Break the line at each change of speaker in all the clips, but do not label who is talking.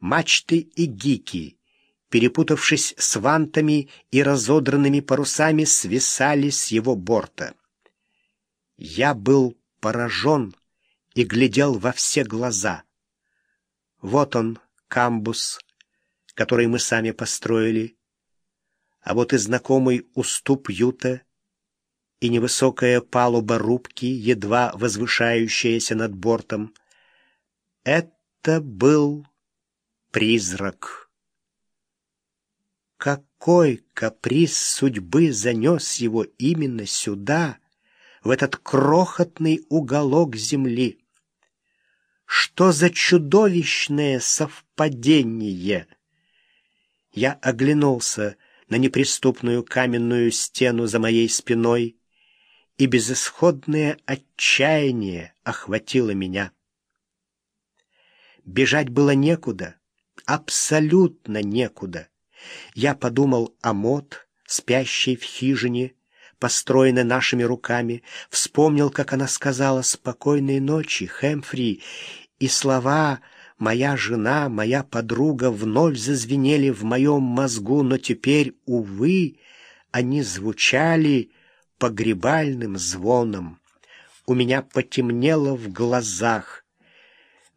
Мачты и гики, перепутавшись с вантами и разодранными парусами, свисали с его борта. Я был поражен и глядел во все глаза. Вот он, камбус, который мы сами построили, а вот и знакомый уступ юта, и невысокая палуба рубки, едва возвышающаяся над бортом. Это был призрак. Какой каприз судьбы занес его именно сюда, в этот крохотный уголок земли? Что за чудовищное совпадение! Я оглянулся на неприступную каменную стену за моей спиной, и безысходное отчаяние охватило меня. Бежать было некуда, абсолютно некуда. Я подумал о Мот, спящей в хижине, построенной нашими руками, вспомнил, как она сказала «Спокойной ночи, Хэмфри», и слова «Моя жена, моя подруга» вновь зазвенели в моем мозгу, но теперь, увы, они звучали погребальным звоном. У меня потемнело в глазах.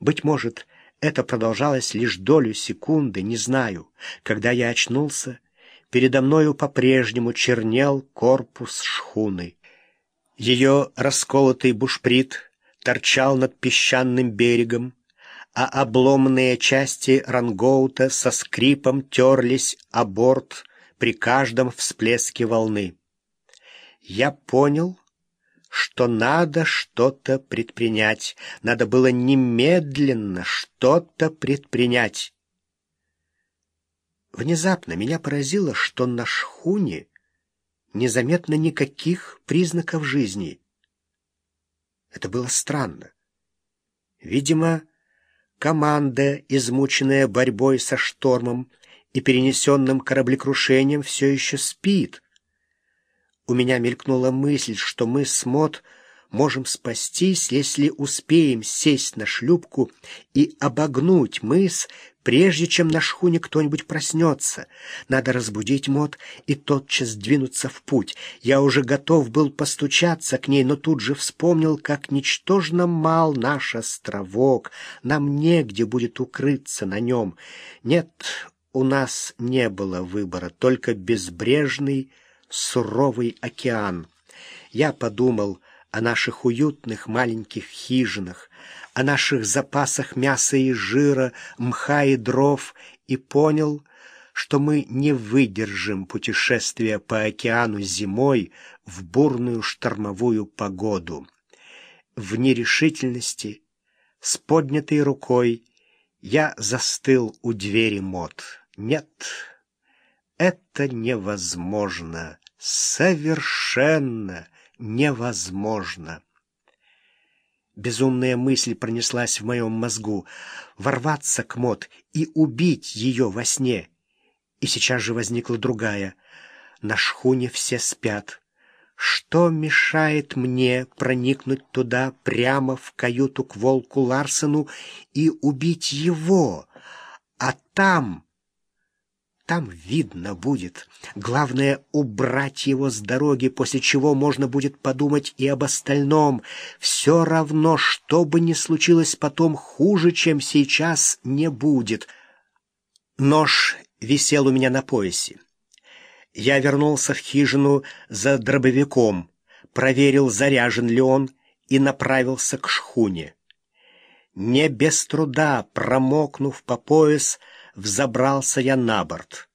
Быть может, это продолжалось лишь долю секунды, не знаю. Когда я очнулся, передо мною по-прежнему чернел корпус шхуны. Ее расколотый бушприт торчал над песчаным берегом, а обломанные части рангоута со скрипом терлись о борт при каждом всплеске волны я понял, что надо что-то предпринять. Надо было немедленно что-то предпринять. Внезапно меня поразило, что на шхуне незаметно никаких признаков жизни. Это было странно. Видимо, команда, измученная борьбой со штормом и перенесенным кораблекрушением, все еще спит. У меня мелькнула мысль, что мы с Мот можем спастись, если успеем сесть на шлюпку и обогнуть мыс, прежде чем на шхуне кто-нибудь проснется. Надо разбудить Мот и тотчас двинуться в путь. Я уже готов был постучаться к ней, но тут же вспомнил, как ничтожно мал наш островок. Нам негде будет укрыться на нем. Нет, у нас не было выбора, только безбрежный суровый океан. Я подумал о наших уютных маленьких хижинах, о наших запасах мяса и жира, мха и дров, и понял, что мы не выдержим путешествия по океану зимой в бурную штормовую погоду. В нерешительности, с поднятой рукой, я застыл у двери мод. Нет, это невозможно совершенно невозможно. Безумная мысль пронеслась в моем мозгу — ворваться к Мот и убить ее во сне. И сейчас же возникла другая. На шхуне все спят. Что мешает мне проникнуть туда прямо в каюту к волку Ларсену и убить его? А там там видно будет. Главное — убрать его с дороги, после чего можно будет подумать и об остальном. Все равно, что бы ни случилось потом, хуже, чем сейчас, не будет. Нож висел у меня на поясе. Я вернулся в хижину за дробовиком, проверил, заряжен ли он, и направился к шхуне. Не без труда, промокнув по пояс, взобрался я на борт.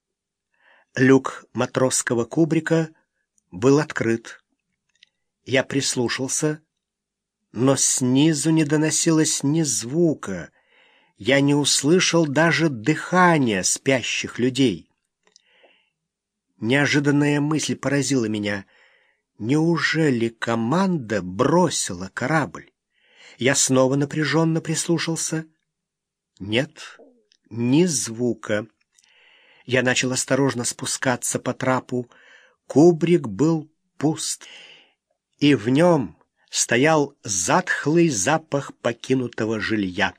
Люк матросского кубрика был открыт. Я прислушался, но снизу не доносилось ни звука. Я не услышал даже дыхания спящих людей. Неожиданная мысль поразила меня. Неужели команда бросила корабль? Я снова напряженно прислушался. Нет, ни звука. Я начал осторожно спускаться по трапу. Кубрик был пуст, и в нем стоял затхлый запах покинутого жилья.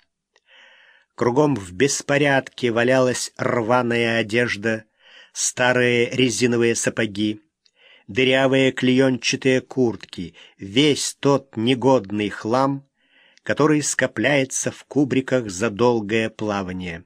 Кругом в беспорядке валялась рваная одежда, старые резиновые сапоги, дырявые клеенчатые куртки, весь тот негодный хлам, который скопляется в кубриках за долгое плавание.